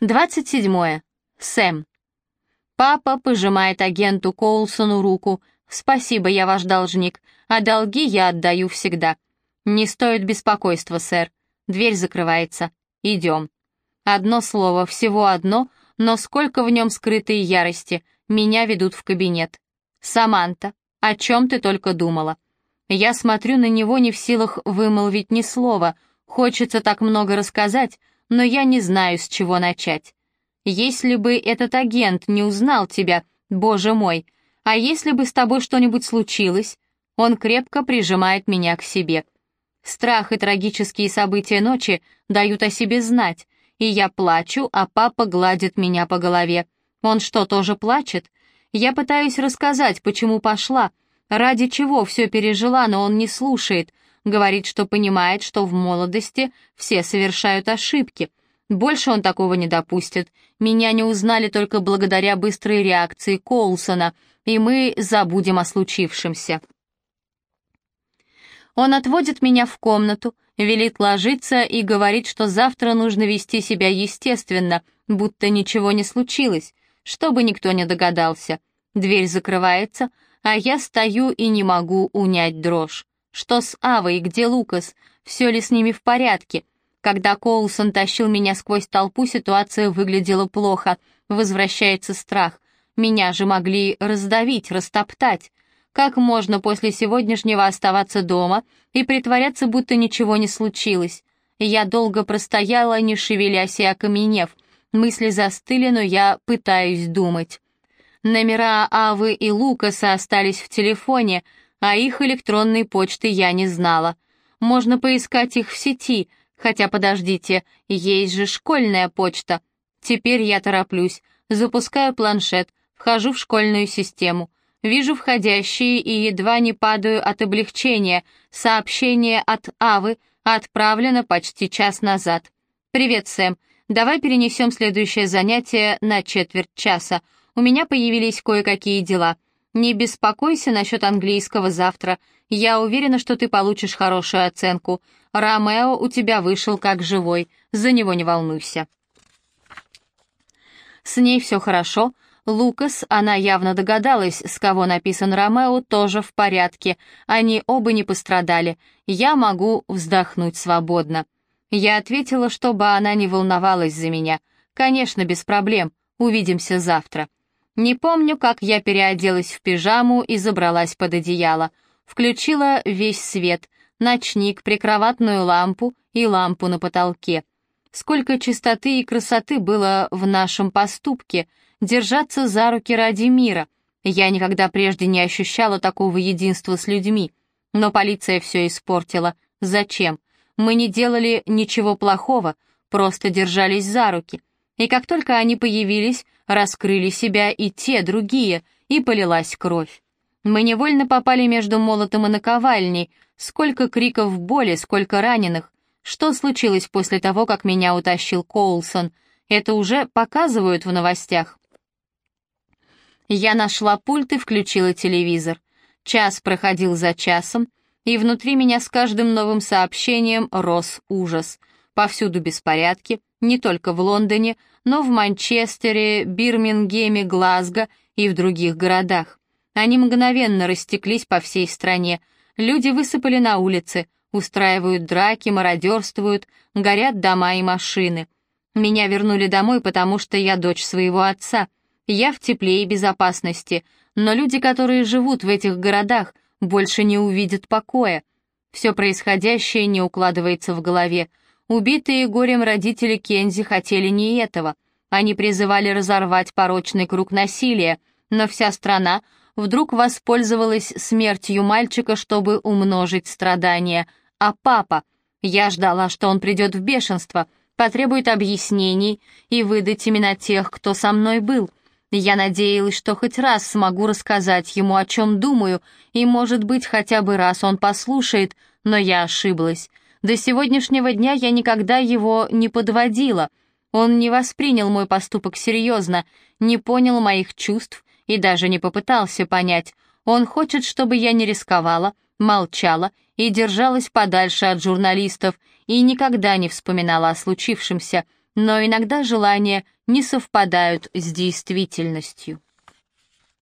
27. Сэм. Папа пожимает агенту Коулсону руку. «Спасибо, я ваш должник, а долги я отдаю всегда». «Не стоит беспокойства, сэр». Дверь закрывается. «Идем». Одно слово, всего одно, но сколько в нем скрытой ярости. Меня ведут в кабинет. «Саманта, о чем ты только думала?» Я смотрю на него не в силах вымолвить ни слова. Хочется так много рассказать, но я не знаю, с чего начать. Если бы этот агент не узнал тебя, боже мой, а если бы с тобой что-нибудь случилось? Он крепко прижимает меня к себе. Страх и трагические события ночи дают о себе знать, и я плачу, а папа гладит меня по голове. Он что, тоже плачет? Я пытаюсь рассказать, почему пошла, ради чего все пережила, но он не слушает, Говорит, что понимает, что в молодости все совершают ошибки. Больше он такого не допустит. Меня не узнали только благодаря быстрой реакции Коулсона, и мы забудем о случившемся. Он отводит меня в комнату, велит ложиться и говорит, что завтра нужно вести себя естественно, будто ничего не случилось, чтобы никто не догадался. Дверь закрывается, а я стою и не могу унять дрожь. Что с Авой, где Лукас? Все ли с ними в порядке? Когда Коулсон тащил меня сквозь толпу, ситуация выглядела плохо. Возвращается страх. Меня же могли раздавить, растоптать. Как можно после сегодняшнего оставаться дома и притворяться, будто ничего не случилось? Я долго простояла, не шевелясь и окаменев. Мысли застыли, но я пытаюсь думать. Номера Авы и Лукаса остались в телефоне — а их электронной почты я не знала. Можно поискать их в сети, хотя подождите, есть же школьная почта. Теперь я тороплюсь, запускаю планшет, вхожу в школьную систему. Вижу входящие и едва не падаю от облегчения. Сообщение от Авы отправлено почти час назад. «Привет, Сэм. Давай перенесем следующее занятие на четверть часа. У меня появились кое-какие дела. Не беспокойся насчет английского завтра. Я уверена, что ты получишь хорошую оценку. Ромео у тебя вышел как живой. За него не волнуйся. С ней все хорошо. Лукас, она явно догадалась, с кого написан Ромео, тоже в порядке. Они оба не пострадали. Я могу вздохнуть свободно. Я ответила, чтобы она не волновалась за меня. Конечно, без проблем. Увидимся завтра. Не помню, как я переоделась в пижаму и забралась под одеяло. Включила весь свет, ночник, прикроватную лампу и лампу на потолке. Сколько чистоты и красоты было в нашем поступке, держаться за руки ради мира. Я никогда прежде не ощущала такого единства с людьми. Но полиция все испортила. Зачем? Мы не делали ничего плохого, просто держались за руки. И как только они появились, раскрыли себя и те, другие, и полилась кровь. Мы невольно попали между молотом и наковальней. Сколько криков боли, сколько раненых. Что случилось после того, как меня утащил Коулсон? Это уже показывают в новостях. Я нашла пульт и включила телевизор. Час проходил за часом, и внутри меня с каждым новым сообщением рос ужас. Повсюду беспорядки, не только в Лондоне, но в Манчестере, Бирмингеме, Глазго и в других городах. Они мгновенно растеклись по всей стране. Люди высыпали на улицы, устраивают драки, мародерствуют, горят дома и машины. Меня вернули домой, потому что я дочь своего отца. Я в тепле и безопасности, но люди, которые живут в этих городах, больше не увидят покоя. Все происходящее не укладывается в голове. Убитые горем родители Кензи хотели не этого. Они призывали разорвать порочный круг насилия, но вся страна вдруг воспользовалась смертью мальчика, чтобы умножить страдания. А папа? Я ждала, что он придет в бешенство, потребует объяснений и выдать имена тех, кто со мной был. Я надеялась, что хоть раз смогу рассказать ему, о чем думаю, и, может быть, хотя бы раз он послушает, но я ошиблась. До сегодняшнего дня я никогда его не подводила. Он не воспринял мой поступок серьезно, не понял моих чувств и даже не попытался понять. Он хочет, чтобы я не рисковала, молчала и держалась подальше от журналистов и никогда не вспоминала о случившемся. но иногда желания не совпадают с действительностью.